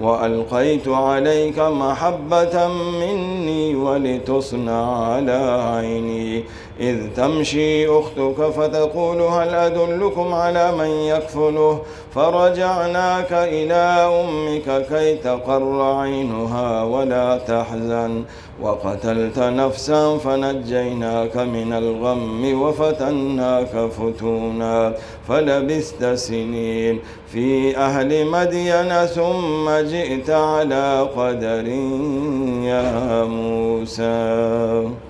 وألقيت عليك محبة مني ولتصنع على عيني. إذ تمشي أختك فتقول هل أدلكم على من يكفله؟ فرجعناك إلى أمك كي تقر عينها ولا تحزن. وقتلت نفسا فنجيناك من الغم وفتناك فتونا. فلبست سنين في أهل مدين ثم جئت على قدر يا موسى.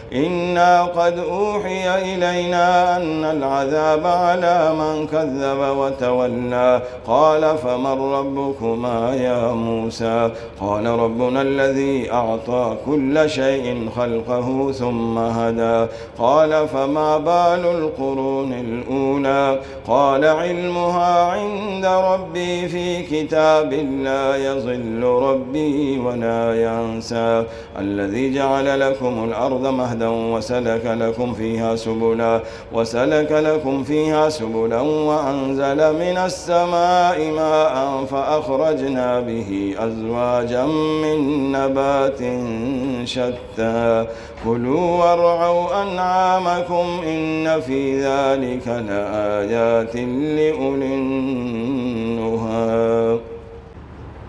إنا قد أوحي إلينا أن العذاب على من كذب وتولى. قال فمن ربكما يا موسى؟ قال ربنا الذي أعطى كل شيء خلقه ثم هدى. قال فما بال القرون الأولى؟ قال علمها عند ربي في كتاب لا يضل ربي ولا ينسى. الذي جعل لكم الأرض مهدا وسلك لكم فيها سبلا وسلك لكم فيها سبلا وأنزل من السماء ماء فأخرجنا به أزواجا من نبات شتى. كلوا وارعوا أنعامكم إن في ذلك لآيات لأولي النهى.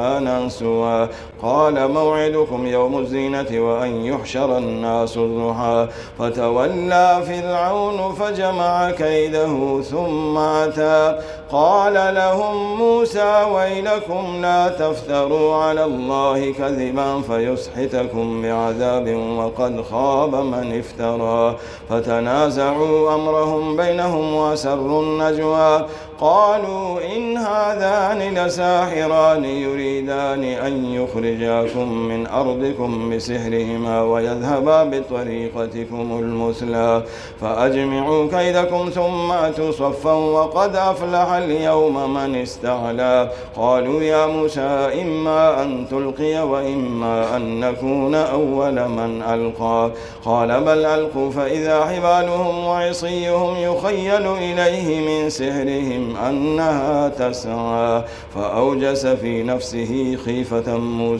不能说 قال موعدكم يوم الزينة وأن يحشر الناس الضحى. فتولى فرعون فجمع كيده ثم أتى. قال لهم موسى ويلكم لا تفتروا على الله كذبا فيسحتكم بعذاب وقد خاب من افترى. فتنازعوا أمرهم بينهم وسروا النجوى. قالوا إن هذان لساحران يريدان أن يخرجاكم من أرضكم بسحرهما ويذهبا بطريقتكم المثلى. فأجمعوا كيدكم ثم أتوا وقد أفلح اليوم من استعلى. قالوا يا موسى إما أن تلقي وإما أن نكون أول من ألقى. قال بل ألقوا فإذا حبالهم وعصيهم يخيل إليه من سحرهم أنها تسعى. فأوجس في نفسه خيفة موسى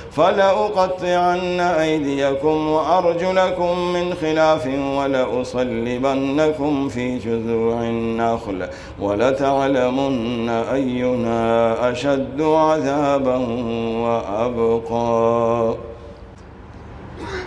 فلأقطعن أيديكم وأرجلكم من خلاف ولأصلبنكم في جذوع النخل ولتعلمن أينا أشد عذابا وأبقى.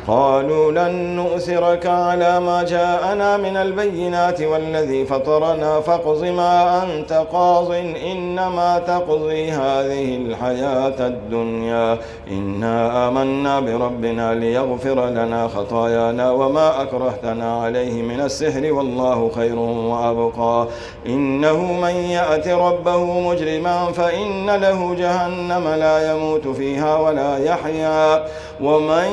قالوا لن نؤثرك على ما جاءنا من البينات والذي فطرنا فاقض ما أنت قاض إنما تقضي هذه الحياة الدنيا إنا آمنا بربنا ليغفر لنا خطايانا وما أكرهتنا عليه من السحر والله خير وأبقى إنه من يأت ربه مجرما فإن له جهنم لا يموت فيها ولا يحيا ومن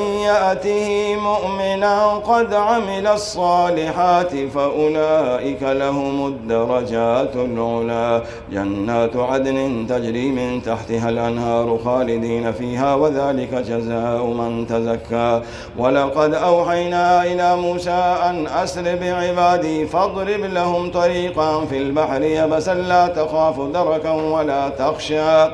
يأته مؤمنا قد عمل الصالحات فأولئك لهم الدرجات العلا. جنات عدن تجري من تحتها الأنهار خالدين فيها وذلك جزاء من تزكى. ولقد أوحينا إلى موسى أن أسر بعبادي فاضرب لهم طريقا في البحر يبسا. لا تخاف دركا ولا تخشى.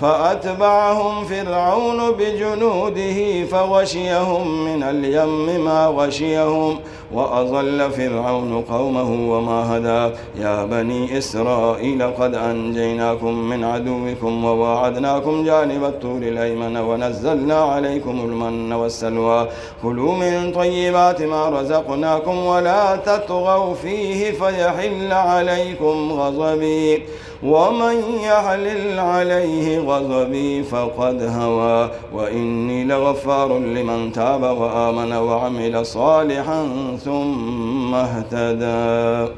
فأتبعهم فرعون بجنوده فغشيهم من اليم ما غشيهم وأضل فرعون قومه وما هدى. يا بني إسرائيل قد أنجيناكم من عدوكم وواعدناكم جانب الطور الأيمن ونزلنا عليكم المن والسلوى. كلوا من طيبات ما رزقناكم ولا تطغوا فيه فيحل عليكم غضبي. ومن يحلل عليه غضبي فقد هوى وإني لغفار لمن تاب وآمن وعمل صالحا ثم اهتدى.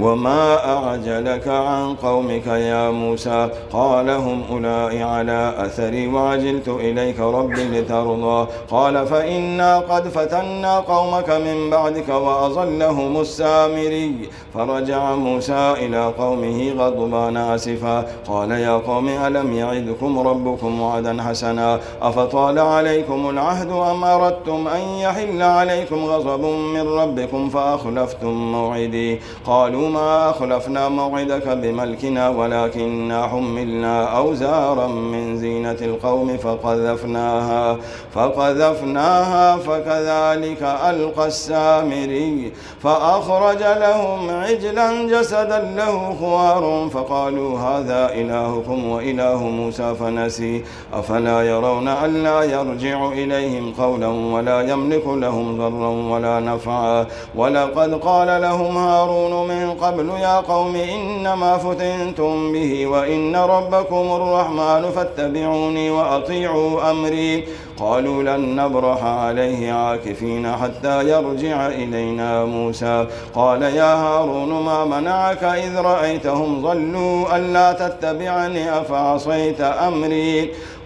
وما أعجلك عن قومك يا موسى؟ قال هم أولئك على أثري وعجلت إليك ربي لترضى. قال فإنا قد فتنا قومك من بعدك وأظلهم السامري. فرجع موسى إلى قومه غضبان آسفا. قال يا قوم ألم يعدكم ربكم وعدا حسنا؟ أفطال عليكم العهد أم أردتم أن يحل عليكم غضب من ربكم فأخلفتم موعدي؟ قالوا ما أخلفنا موعدك بملكنا ولكننا حملنا أوزارا من زينة القوم فقذفناها فقذفناها فكذلك ألقى السامري فأخرج لهم عجلا جسدا له خوار فقالوا هذا إلهكم وإله موسى فنسي أفلا يرون ألا يرجع إليهم قولا ولا يملك لهم ضرا ولا نفعا ولقد قال لهم هارون من قبل يا قوم إنما فتنتم به وإن ربكم الرحمن فاتبعوني وأطيعوا أمري. قالوا لن نبرح عليه عاكفين حتى يرجع إلينا موسى. قال يا هارون ما منعك إذ رأيتهم ضلوا ألا تتبعني أفعصيت أمري؟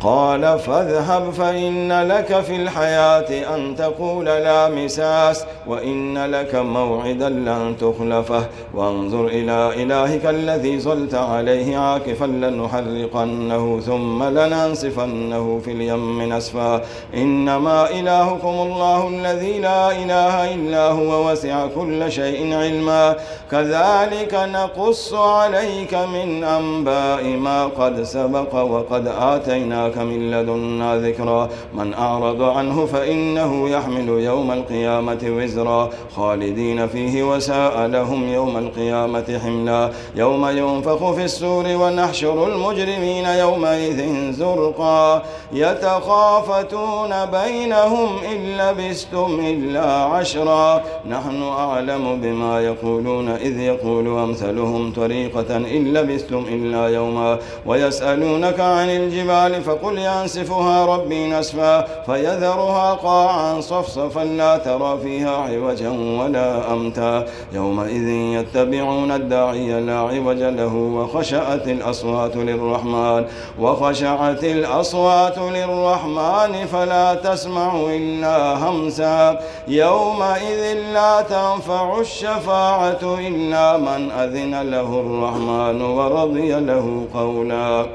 قال فاذهب فإن لك في الحياة أن تقول لا مساس وإن لك موعدا لن تخلفه وانظر إلى إلهك الذي زلت عليه عاكفا لنحرقنه ثم لننصفنه في اليم نسفا إنما إلهكم الله الذي لا إله إلا هو وسع كل شيء علما كذلك نقص عليك من أنباء ما قد سبق وقد آتيناك من لدنا ذكرا. من أعرض عنه فإنه يحمل يوم القيامة وزرا. خالدين فيه وساء لهم يوم القيامة حملا. يوم ينفخ في السور ونحشر المجرمين يومئذ زرقا. يتخافتون بينهم إن لبستم إلا عشرا. نحن أعلم بما يقولون إذ يقول أمثلهم طريقة إن لبستم إلا يوما ويسألونك عن الجبال فقل ينسفها ربي نسفا فيذرها قاعا صفصفا لا ترى فيها عوجا ولا أمتا يومئذ يتبعون الداعي لا عوج له وخشعت الأصوات للرحمن وخشعت الأصوات للرحمن فلا تسمع إلا همسا يومئذ لا تنفع الشفاعة إلا من أذن له الرحمن ورضي له قولا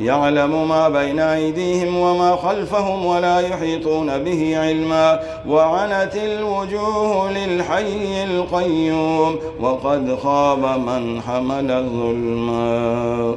يعلم ما بين أيديهم وما خلفهم ولا يحيطون به علما وعنت الوجوه للحي القيوم وقد خاب من حمل ظلما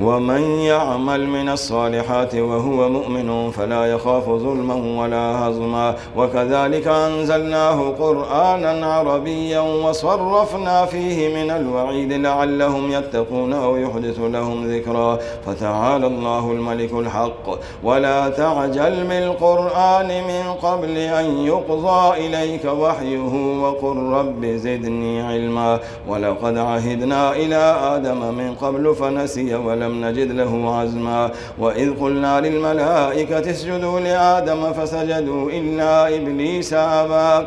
ومن يعمل من الصالحات وهو مؤمن فلا يخاف ظلما ولا هضما وكذلك أنزلناه قرآنا عربيا وصرفنا فيه من الوعيد لعلهم يتقون أو يحدث لهم ذكرا. فتعالى الله الملك الحق. ولا تعجل بالقرآن من قبل أن يقضى إليك وحيه وقل رب زدني علما. ولقد عهدنا إلى آدم من قبل فنسي ولا ولم نجد له عزما. وإذ قلنا للملائكة اسجدوا لآدم فسجدوا إلا إبليس أبى.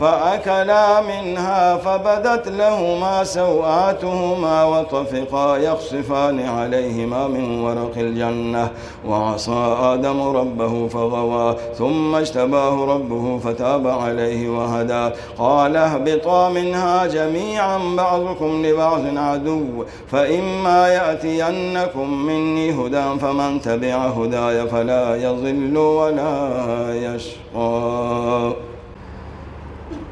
فأكلا منها فبدت لهما سوآتهما وطفقا يخصفان عليهما من ورق الجنة وعصى آدم ربه فغوى ثم اجتباه ربه فتاب عليه وهدى. قال اهبطا منها جميعا بعضكم لبعض عدو فإما يأتينكم مني هدى فمن تبع هداي فلا يضل ولا يشقى.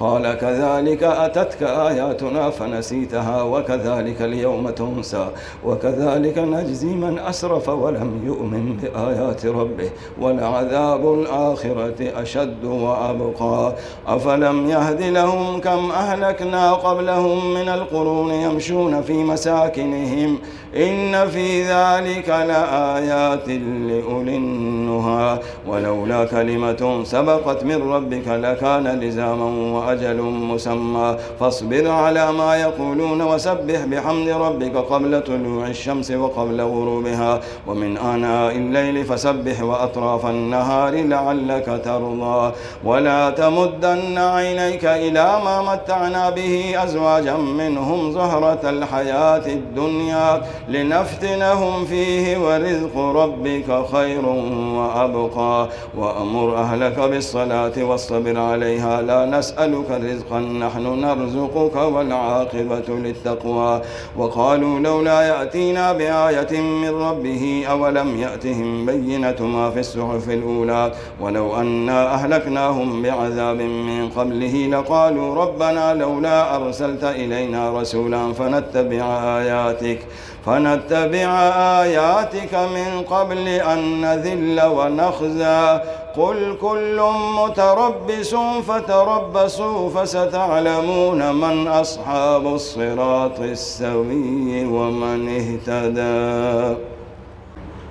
قال كذلك أتتك آياتنا فنسيتها وكذلك اليوم تنسى وكذلك نجزي من أسرف ولم يؤمن بآيات ربه ولعذاب الآخرة أشد وأبقى أفلم يهد لهم كم أهلكنا قبلهم من القرون يمشون في مساكنهم إن في ذلك لآيات لأولي النهى ولولا كلمة سبقت من ربك لكان لزاما وأجل مسمى. فاصبر على ما يقولون وسبح بحمد ربك قبل طلوع الشمس وقبل غروبها. ومن آناء الليل فسبح وأطراف النهار لعلك ترضى. ولا تمدن عينيك إلى ما متعنا به أزواجا منهم زهرة الحياة الدنيا لنفتنهم فيه ورزق ربك خير وأبقى. وأمر أهلك بالصلاة واصطبر عليها. لا نسألك رزقا نحن نرزقك والعاقبة للتقوى. وقالوا لولا يأتينا بآية من ربه أولم يأتهم بينة ما في الصحف الأولى. ولو أنا أهلكناهم بعذاب من قبله لقالوا ربنا لولا أرسلت إلينا رسولا فنتبع آياتك. فنتبع آياتك من قبل أن نذل ونخزى. قل كل متربص فتربصوا فستعلمون من أصحاب الصراط السوي ومن اهتدى.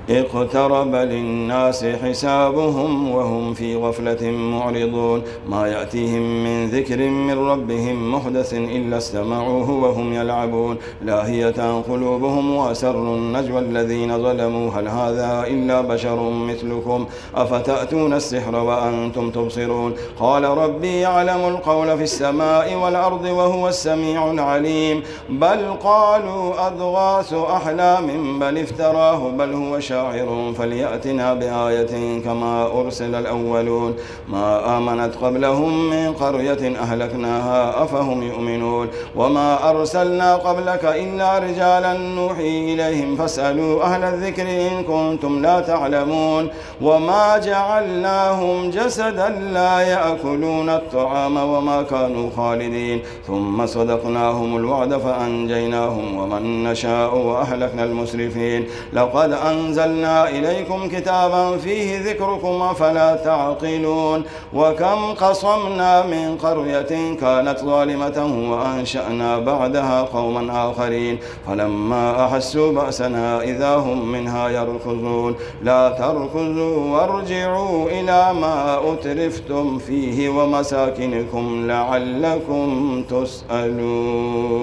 اقترب للناس حسابهم وهم في غفلة معرضون. ما يأتيهم من ذكر من ربهم محدث إلا استمعوه وهم يلعبون. لاهية قلوبهم وأسروا النجوى الذين ظلموا. هل هذا إلا بشر مثلكم؟ أفتأتون السحر وأنتم تبصرون؟ قال ربي يعلم القول في السماء والأرض وهو السميع العليم. بل قالوا أضغاث أحلام بل افتراه بل هو شر شاعر فليأتنا بآية كما أرسل الأولون. ما آمنت قبلهم من قرية أهلكناها أفهم يؤمنون. وما أرسلنا قبلك إلا رجالا نوحي إليهم فاسألوا أهل الذكر إن كنتم لا تعلمون. وما جعلناهم جسدا لا يأكلون الطعام وما كانوا خالدين. ثم صدقناهم الوعد فأنجيناهم ومن نشاء وأهلكنا المسرفين. لقد أنزل أنزلنا إليكم كتابا فيه ذكركم أفلا تعقلون وكم قصمنا من قرية كانت ظالمة وأنشأنا بعدها قوما آخرين فلما أحسوا بأسنا إذا هم منها يركضون لا تركضوا وارجعوا إلى ما أترفتم فيه ومساكنكم لعلكم تسألون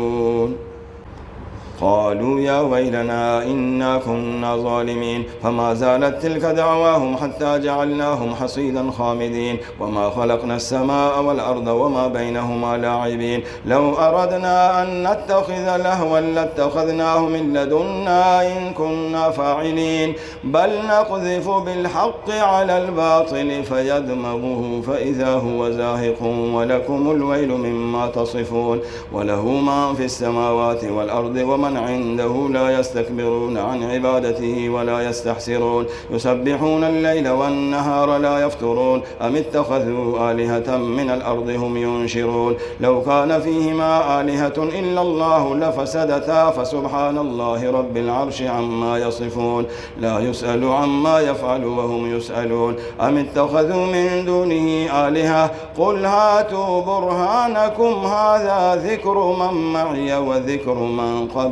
قالوا يا ويلنا إنا كنا ظالمين فما زالت تلك دعواهم حتى جعلناهم حصيدا خامدين. وما خلقنا السماء والأرض وما بينهما لاعبين. لو أردنا أن نتخذ لهوا لاتخذناه من لدنا إن كنا فاعلين. بل نقذف بالحق على الباطل فيدمغه فإذا هو زاهق ولكم الويل مما تصفون. وله ما في السماوات والأرض ومن من عنده لا يستكبرون عن عبادته ولا يستحسرون. يسبحون الليل والنهار لا يفترون. أم اتخذوا آلهة من الأرض هم ينشرون. لو كان فيهما آلهة إلا الله لفسدتا فسبحان الله رب العرش عما يصفون. لا يسأل عما يفعل وهم يسألون. أم اتخذوا من دونه آلهة؟ قل هاتوا برهانكم. هذا ذكر من معي وذكر من قبل.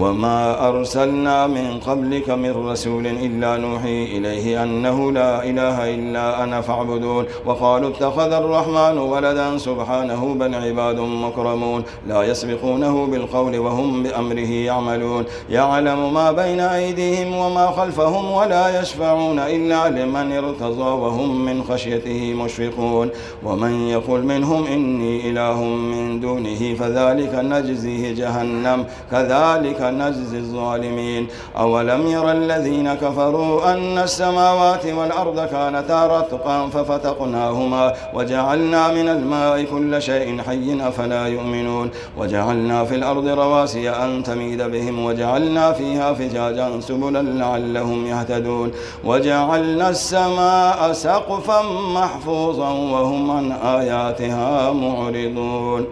وما أرسلنا من قبلك من رسول إلا نوحي إليه أنه لا إله إلا أنا فاعبدون وقالوا اتخذ الرحمن ولدا سبحانه بل عباد مكرمون لا يسبقونه بالقول وهم بأمره يعملون يعلم ما بين أيديهم وما خلفهم ولا يشفعون إلا لمن ارتضى وهم من خشيته مشفقون ومن يقول منهم إني إله من دونه فذلك نجزيه جهنم كذلك نجزي الظالمين. أولم ير الذين كفروا أن السماوات والأرض كانتا رتقا ففتقناهما وجعلنا من الماء كل شيء حي أفلا يؤمنون. وجعلنا في الأرض رواسي أن تميد بهم وجعلنا فيها فجاجا سبلا لعلهم يهتدون. وجعلنا السماء سقفا محفوظا وهم عن آياتها معرضون.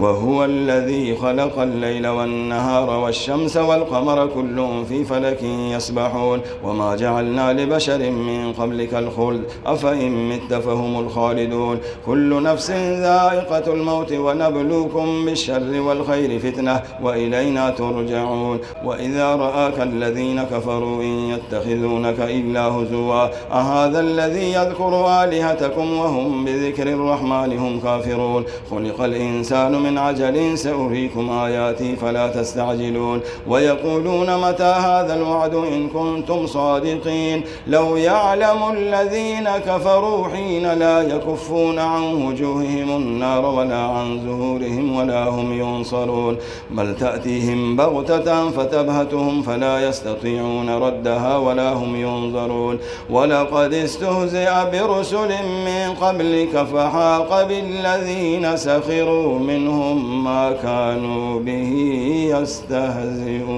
وهو الذي خلق الليل والنهار والشمس والقمر كل في فلك يسبحون. وما جعلنا لبشر من قبلك الخلد أفإن مت فهم الخالدون. كل نفس ذائقة الموت ونبلوكم بالشر والخير فتنة وإلينا ترجعون. وإذا رآك الذين كفروا إن يتخذونك إلا هزوا أهذا الذي يذكر آلهتكم وهم بذكر الرحمن هم كافرون. خلق الإنسان من عجل سأريكم آياتي فلا تستعجلون ويقولون متى هذا الوعد إن كنتم صادقين لو يعلم الذين كفروا حين لا يكفون عن وجوههم النار ولا عن زهورهم ولا هم ينصرون بل تأتيهم بغتة فتبهتهم فلا يستطيعون ردها ولا هم ينظرون ولقد استهزئ برسل من قبلك فحاق بالذين سخروا منهم منهم ما كانوا به يستهزئون.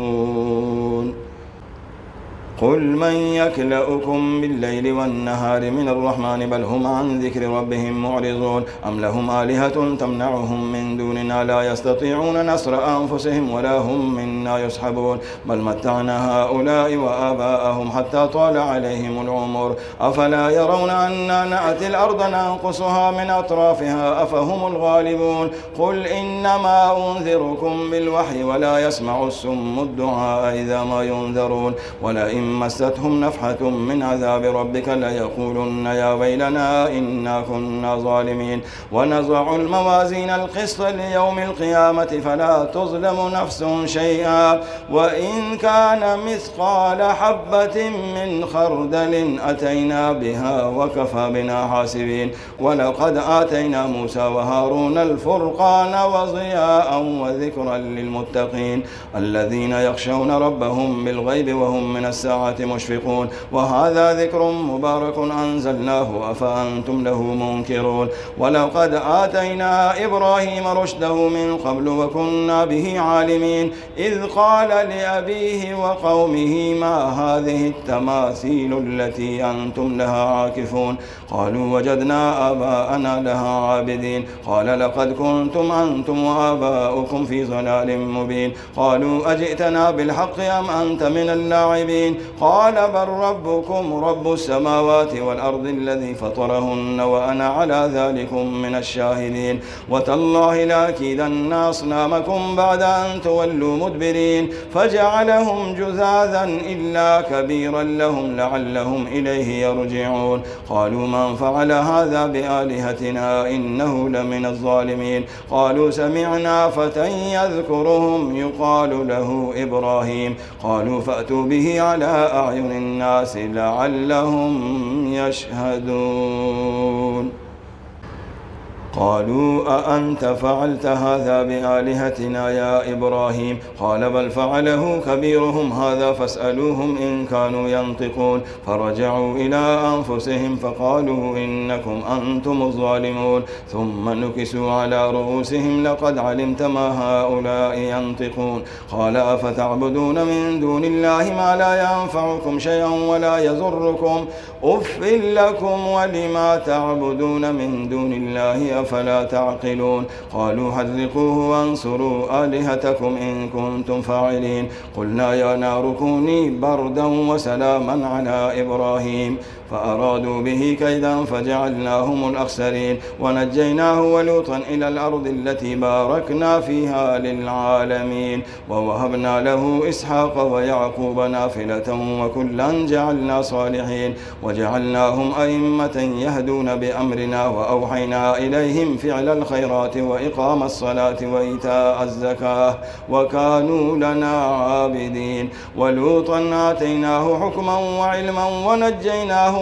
قل من يكلؤكم بالليل والنهار من الرحمن بل هم عن ذكر ربهم معرضون أم لهم آلهة تمنعهم من دوننا لا يستطيعون نصر أنفسهم ولا هم منا يسحبون بل متعنا هؤلاء وآباءهم حتى طال عليهم العمر أفلا يرون أنا نأتي الأرض ننقصها من أطرافها أفهم الغالبون قل إنما أنذركم بالوحي ولا يسمع السم الدعاء إذا ما ينذرون ولئن مستهم نفحة من عذاب ربك ليقولن يا ويلنا إنا كنا ظالمين. ونضع الموازين القسط ليوم القيامة فلا تظلم نفس شيئا. وإن كان مثقال حبة من خردل أتينا بها وكفى بنا حاسبين. ولقد آتينا موسى وهارون الفرقان وضياء وذكرا للمتقين. الذين يخشون ربهم بالغيب وهم من الساعة مشفقون وهذا ذكر مبارك أنزلناه أفأنتم له منكرون؟ ولقد آتينا إبراهيم رشده من قبل وكنا به عالمين إذ قال لأبيه وقومه ما هذه التماثيل التي أنتم لها عاكفون؟ قالوا وجدنا آباءنا لها عابدين. قال لقد كنتم أنتم وآباؤكم في ضلال مبين. قالوا أجئتنا بالحق أم أنت من اللاعبين؟ قال بل ربكم رب السماوات والأرض الذي فطرهن وأنا على ذلكم من الشاهدين. وتالله لأكيدن أصنامكم بعد أن تولوا مدبرين. فجعلهم جذاذا إلا كبيرا لهم لعلهم إليه يرجعون. قالوا من فعل هذا بآلهتنا إنه لمن الظالمين. قالوا سمعنا فتى يذكرهم يقال له إبراهيم. قالوا فأتوا به على أعين الناس لعلهم يشهدون. قالوا أأنت فعلت هذا بآلهتنا يا إبراهيم؟ قال بل فعله كبيرهم هذا فاسألوهم إن كانوا ينطقون. فرجعوا إلى أنفسهم فقالوا إنكم أنتم الظالمون. ثم نكسوا على رؤوسهم لقد علمت ما هؤلاء ينطقون. قال أفتعبدون من دون الله ما لا ينفعكم شيئا ولا يضركم؟ أف لكم ولما تعبدون من دون الله أفلا تعقلون. قالوا حرقوه وانصروا آلهتكم إن كنتم فاعلين. قلنا يا نار كوني بردا وسلاما على إبراهيم. فأرادوا به كيدا فجعلناهم الأخسرين. ونجيناه ولوطا إلى الأرض التي باركنا فيها للعالمين. ووهبنا له إسحاق ويعقوب نافلة وكلا جعلنا صالحين. وجعلناهم أئمة يهدون بأمرنا وأوحينا إليهم فعل الخيرات وإقام الصلاة وإيتاء الزكاة وكانوا لنا عابدين. ولوطا آتيناه حكما وعلما ونجيناه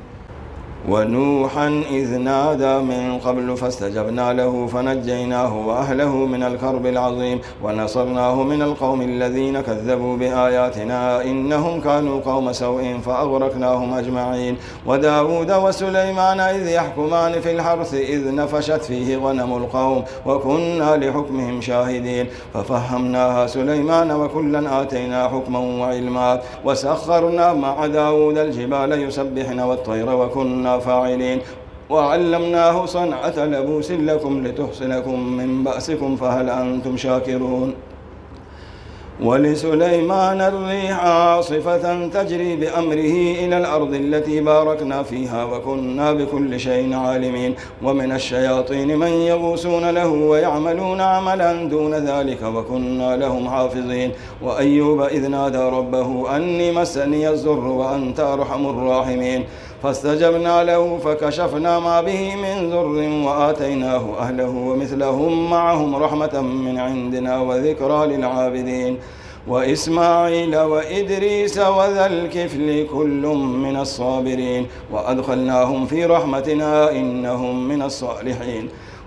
ونوحا إذ نادى من قبل فاستجبنا له فنجيناه وأهله من الكرب العظيم ونصرناه من القوم الذين كذبوا بآياتنا إنهم كانوا قوم سوء فأغرقناهم أجمعين وداود وسليمان إذ يحكمان في الحرث إذ نفشت فيه غنم القوم وكنا لحكمهم شاهدين ففهمناها سليمان وكلا آتينا حكما وعلما وسخرنا مع داود الجبال يسبحن والطير وكنا فاعلين. وعلمناه صنعة لبوس لكم لتحصنكم من بأسكم فهل أنتم شاكرون؟ ولسليمان الريح عاصفة تجري بأمره إلى الأرض التي باركنا فيها وكنا بكل شيء عالمين. ومن الشياطين من يغوسون له ويعملون عملا دون ذلك وكنا لهم حافظين. وأيوب إذ نادى ربه أني مسني الزر وأنت أرحم الراحمين. فاستجبنا له فكشفنا ما به من ذر وآتيناه أهله ومثلهم معهم رحمة من عندنا وذكرى للعابدين وإسماعيل وإدريس وذا الكفل كل من الصابرين وأدخلناهم في رحمتنا إنهم من الصالحين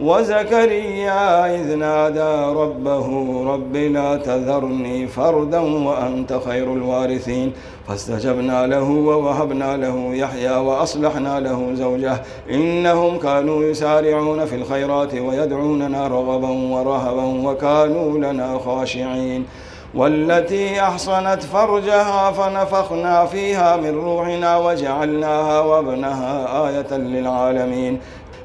وزكريا إذ نادى ربه رب لا تذرني فردا وأنت خير الوارثين. فاستجبنا له ووهبنا له يحيى وأصلحنا له زوجه. إنهم كانوا يسارعون في الخيرات ويدعوننا رغبا ورهبا وكانوا لنا خاشعين. والتي أحصنت فرجها فنفخنا فيها من روحنا وجعلناها وابنها آية للعالمين.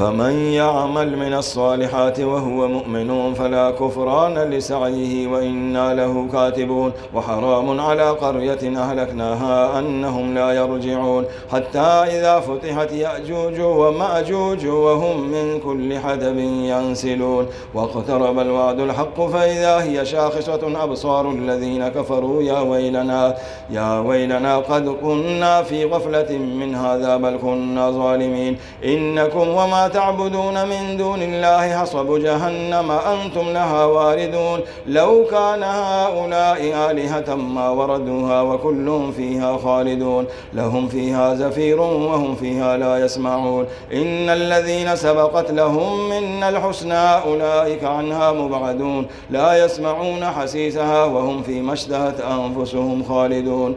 فمن يعمل من الصالحات وهو مؤمن فلا كفران لسعيه وإنا له كاتبون وحرام على قرية أهلكناها أنهم لا يرجعون حتى إذا فتحت يأجوج ومأجوج وهم من كل حدب ينسلون واقترب الوعد الحق فإذا هي شاخصة أبصار الذين كفروا يا ويلنا يا ويلنا قد كنا في غفلة من هذا بل كنا ظالمين إنكم وما تعبدون من دون الله حصب جهنم أنتم لها واردون. لو كان هؤلاء آلهة ما وردوها وكلهم فيها خالدون. لهم فيها زفير وهم فيها لا يسمعون. إن الذين سبقت لهم من الحسنى أولئك عنها مبعدون. لا يسمعون حسيسها وهم فيما اشتهت أنفسهم خالدون.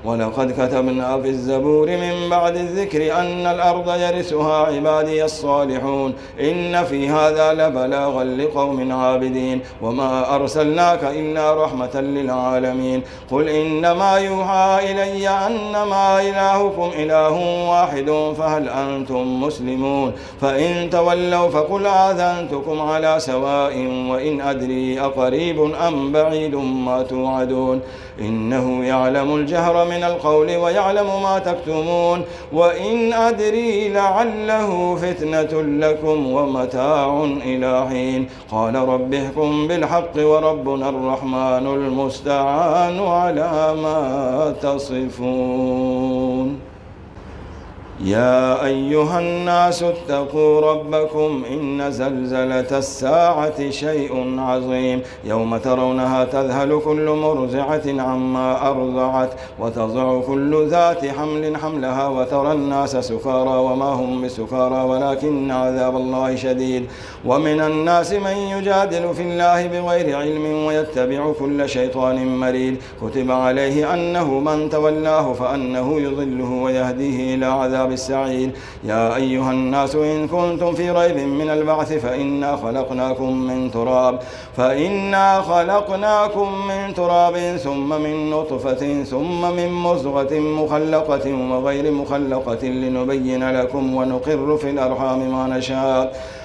ولقد كتبنا في الزبور من بعد الذكر أن الأرض يرثها عبادي الصالحون. إن في هذا لبلاغا لقوم عابدين. وما أرسلناك إلا رحمة للعالمين. قل إنما يوحى إلي أنما إلهكم إله واحد فهل أنتم مسلمون؟ فإن تولوا فقل آذنتكم على سواء وإن أدري أقريب أم بعيد ما توعدون. إنه يعلم الجهر من القول ويعلم ما تكتمون وإن أدري لعله فتنة لكم ومتاع إلى حين. قال رب بالحق وربنا الرحمن المستعان على ما تصفون. يا أيها الناس اتقوا ربكم إن زلزلة الساعة شيء عظيم. يوم ترونها تذهل كل مرزعة عما أرضعت وتضع كل ذات حمل حملها وترى الناس سكارى وما هم بسكارى ولكن عذاب الله شديد. ومن الناس من يجادل في الله بغير علم ويتبع كل شيطان مريد. كتب عليه أنه من تولاه فأنه يضله ويهديه إلى عذاب السعير يا أيها الناس إن كنتم في ريب من البعث فإنا خلقناكم من تراب. فإنا خلقناكم من تراب ثم من نطفة ثم من مزغة مخلقة وغير مخلقة لنبين لكم ونقر في الأرحام ما نشاء.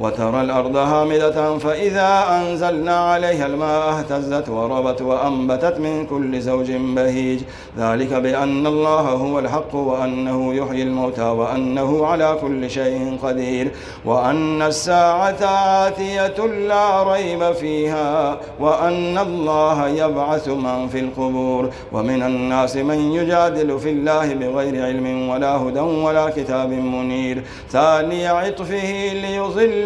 وترى الأرض هامدة فإذا أنزلنا عليها الماء اهتزت وربت وأنبتت من كل زوج بهيج. ذلك بأن الله هو الحق وأنه يحيي الموتى وأنه على كل شيء قدير. وأن الساعة آتية لا ريب فيها وأن الله يبعث من في القبور. ومن الناس من يجادل في الله بغير علم ولا هدى ولا كتاب منير. ثاني عطفه ليضل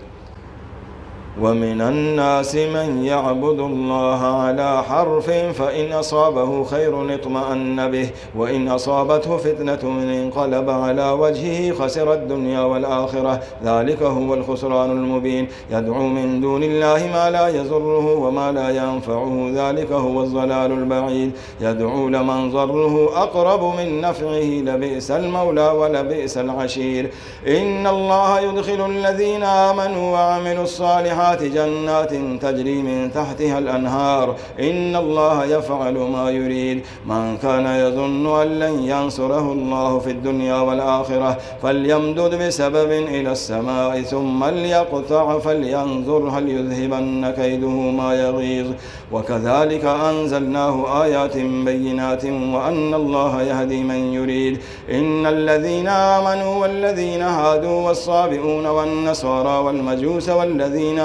ومن الناس من يعبد الله على حرف فإن أصابه خير اطمأن به وإن أصابته فتنة انقلب على وجهه خسر الدنيا والآخرة. ذلك هو الخسران المبين. يدعو من دون الله ما لا يزره وما لا ينفعه. ذلك هو الضلال البعيد. يدعو لمن ضره أقرب من نفعه. لبئس المولى ولبئس العشير. إن الله يدخل الذين آمنوا وعملوا الصالحات جنات تجري من تحتها الأنهار. إن الله يفعل ما يريد. من كان يظن أن لن ينصره الله في الدنيا والآخرة فليمدد بسبب إلى السماء ثم ليقطع فلينظر هل يذهبن كيده ما يغيظ. وكذلك أنزلناه آيات بينات وأن الله يهدي من يريد. إن الذين آمنوا والذين هادوا والصابئون والنصارى والمجوس والذين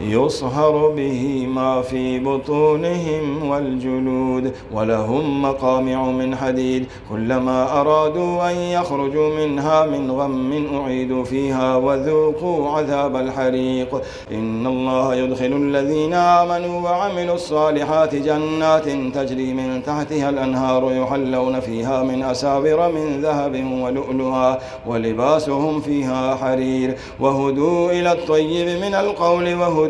يصهر به ما في بطونهم والجلود ولهم مقامع من حديد كلما أرادوا أن يخرجوا منها من غم أعيدوا فيها وذوقوا عذاب الحريق. إن الله يدخل الذين آمنوا وعملوا الصالحات جنات تجري من تحتها الأنهار يحلون فيها من أساور من ذهب ولؤلؤا ولباسهم فيها حرير. وهدوا إلى الطيب من القول وهدوا